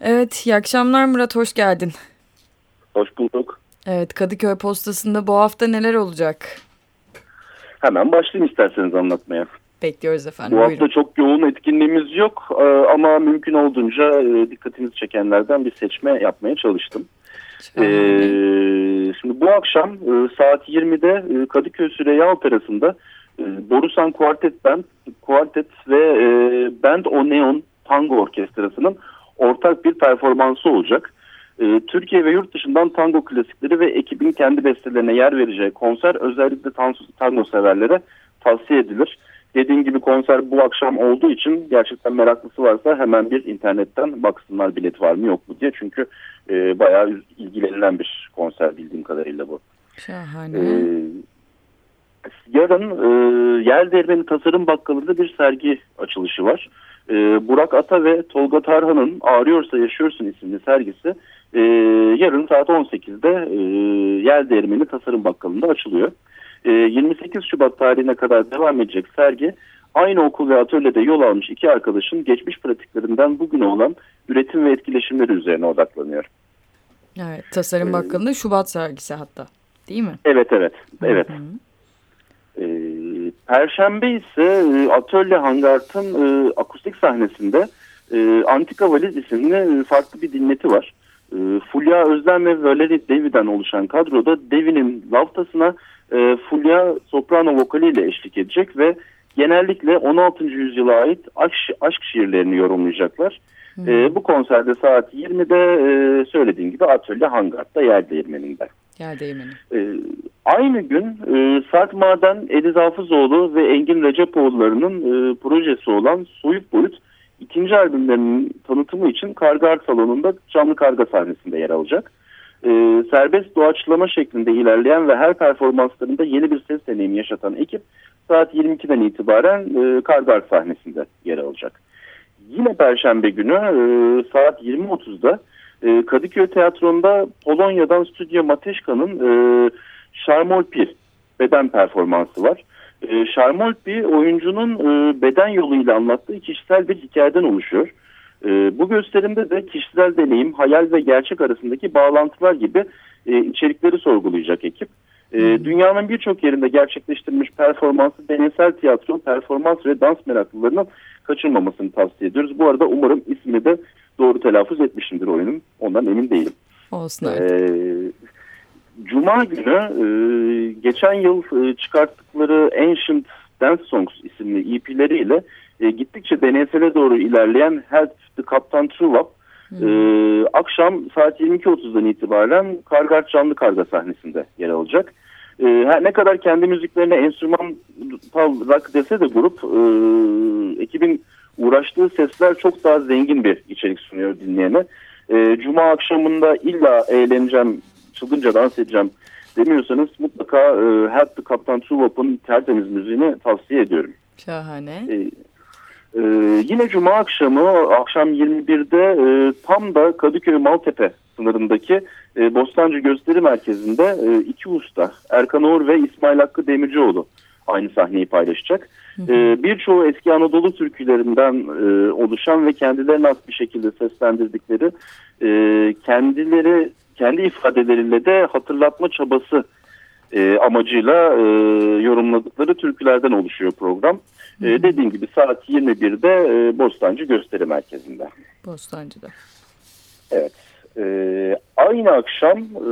Evet, iyi akşamlar Murat, hoş geldin. Hoş bulduk. Evet, Kadıköy Postası'nda bu hafta neler olacak? Hemen başlayayım isterseniz anlatmaya. Bekliyoruz efendim, Bu hafta buyurun. çok yoğun etkinliğimiz yok e, ama mümkün olduğunca e, dikkatinizi çekenlerden bir seçme yapmaya çalıştım. Ee, şimdi bu akşam e, saat 20'de e, Kadıköy Süreyya Operası'nda Borusan Quartet Band, Quartet ve Band O Neon Tango Orkestrası'nın ortak bir performansı olacak. E, Türkiye ve yurt dışından tango klasikleri ve ekibin kendi bestelerine yer vereceği konser özellikle tango, tango severlere tavsiye edilir. Dediğim gibi konser bu akşam olduğu için gerçekten meraklısı varsa hemen bir internetten baksınlar bilet var mı yok mu diye. Çünkü e, bayağı ilgilenilen bir konser bildiğim kadarıyla bu. Şahane. Ee, yarın e, Yer Değirmeni Tasarım Bakkalı'nda bir sergi açılışı var. E, Burak Ata ve Tolga Tarhan'ın Ağrıyorsa Yaşıyorsun isimli sergisi e, yarın saat 18'de e, Yer Değirmeni Tasarım Bakkalı'nda açılıyor. E, 28 Şubat tarihine kadar devam edecek sergi aynı okul ve atölyede yol almış iki arkadaşın geçmiş pratiklerinden bugüne olan üretim ve etkileşimleri üzerine odaklanıyor. Evet, Tasarım Ee, Bakkalı'nda Şubat sergisi hatta. Değil mi? Evet evet evet. Hı hı. Perşembe ise e, Atölye Hangart'ın e, akustik sahnesinde e, Antika Valiz isimli e, farklı bir dinleti var. E, Fulya Özlem ve Valerie Devi'den oluşan kadroda Devi'nin lavtasına e, Fulya soprano vokaliyle eşlik edecek ve genellikle 16. yüzyıla ait aşk, aşk şiirlerini yorumlayacaklar. E, bu konserde saat 20'de e, söylediğim gibi Atölye Hangart'ta yer değirmeninde. Ee, aynı gün e, Sarp Maden, Ediz Hafızoğlu ve Engin Recepoğulları'nın e, projesi olan Soyut Boyut ikinci albümlerinin tanıtımı için Karga Art Salonu'nda canlı karga sahnesinde yer alacak. E, serbest doğaçlama şeklinde ilerleyen ve her performanslarında yeni bir ses deneyimi yaşatan ekip saat 22'den itibaren e, Karga sahnesinde yer alacak. Yine Perşembe günü e, saat 20.30'da e, Kadıköy Tiyatro'nda Polonya'dan Stüdyo Mateşka'nın e, Şarmolpi beden performansı var. E, Şarmolpi oyuncunun e, beden yoluyla anlattığı kişisel bir hikayeden oluşuyor. E, bu gösterimde de kişisel deneyim, hayal ve gerçek arasındaki bağlantılar gibi e, içerikleri sorgulayacak ekip. E. Dünyanın birçok yerinde gerçekleştirilmiş performansı deneysel tiyatro, performans ve dans meraklılarının kaçırmamasını tavsiye ediyoruz. Bu arada umarım ismini de telaffuz etmişimdir oyunun. Ondan emin değilim. Olsun. Ee, Cuma günü e, geçen yıl e, çıkarttıkları Ancient Dance Songs isimli EP'leriyle e, gittikçe deneysele doğru ilerleyen Help the Captain Truvap Hı. e, akşam saat 22.30'dan itibaren Kargar Canlı Karga sahnesinde yer alacak. E, her ne kadar kendi müziklerine enstrümantal rock dese de grup e, ekibin uğraştığı sesler çok daha zengin bir içerik sunuyor dinleyene. E, Cuma akşamında illa eğleneceğim, çılgınca dans edeceğim demiyorsanız mutlaka e, Help the Captain Truvap'ın tertemiz müziğini tavsiye ediyorum. Şahane. E, e, yine Cuma akşamı akşam 21'de e, tam da Kadıköy Maltepe sınırındaki e, Bostancı Gösteri Merkezi'nde e, iki usta Erkan Uğur ve İsmail Hakkı Demircioğlu aynı sahneyi paylaşacak. E, Birçoğu eski Anadolu türkülerinden e, oluşan ve kendilerine az bir şekilde seslendirdikleri e, kendileri kendi ifadeleriyle de hatırlatma çabası e, amacıyla e, yorumladıkları türkülerden oluşuyor program. E, dediğim gibi saat 21'de e, Bostancı Gösteri Merkezi'nde. Bostancı'da. Evet. E, aynı akşam e,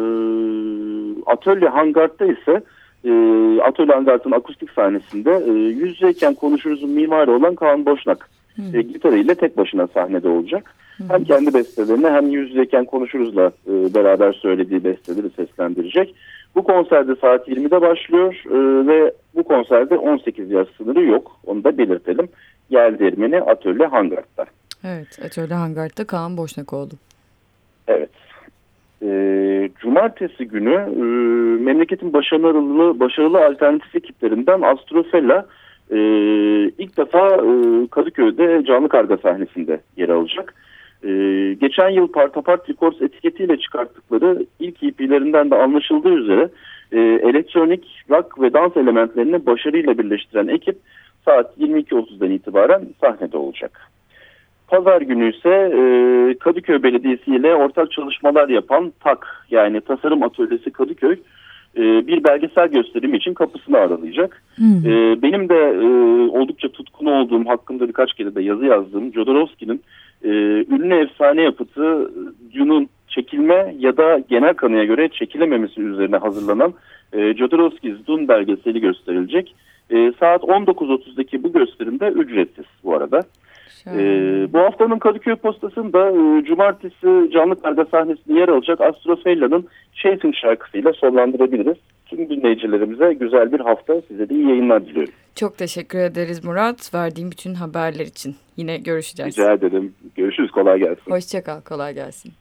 Atölye Hangart'ta ise e, Atölye Hangart'ın akustik sahnesinde e, yüz yüzeyken konuşuruzun mimarı olan Kaan Boşnak e, gitarıyla tek başına sahnede olacak. Hem kendi bestelerini hem yüz yüzeyken konuşuruzla e, beraber söylediği besteleri seslendirecek. Bu konserde saat 20'de başlıyor e, ve bu konserde 18 yaş sınırı yok. Onu da belirtelim. Yer Değirmeni Atölye Hangart'ta. Evet, Atölye Hangart'ta Kaan Boşnakoğlu. Cumartesi günü e, memleketin başarılı başarılı alternatif ekiplerinden Astrofella e, ilk defa e, Kadıköy'de canlı karga sahnesinde yer alacak. E, geçen yıl Partapart Records etiketiyle çıkarttıkları ilk EP'lerinden de anlaşıldığı üzere e, elektronik, rock ve dans elementlerini başarıyla birleştiren ekip saat 22.30'dan itibaren sahnede olacak. Pazar günü ise e, Kadıköy Belediyesi ile ortak çalışmalar yapan TAK yani Tasarım Atölyesi Kadıköy e, bir belgesel gösterimi için kapısını aralayacak. Hmm. E, benim de e, oldukça tutkun olduğum hakkında birkaç kere de yazı yazdığım Jodorowsky'nin e, ünlü efsane yapıtı Dune'un çekilme ya da genel kanıya göre çekilememesi üzerine hazırlanan e, Jodorowsky's Dune belgeseli gösterilecek. E, saat 19.30'daki bu gösterimde ücretsiz bu arada. Ee, bu haftanın Kadıköy postasında e, cumartesi canlı karga sahnesinde yer alacak Astrofella'nın Chasing şarkısıyla sonlandırabiliriz. Tüm dinleyicilerimize güzel bir hafta size de iyi yayınlar diliyorum. Çok teşekkür ederiz Murat. Verdiğin bütün haberler için. Yine görüşeceğiz. Rica ederim. Görüşürüz. Kolay gelsin. Hoşçakal. Kolay gelsin.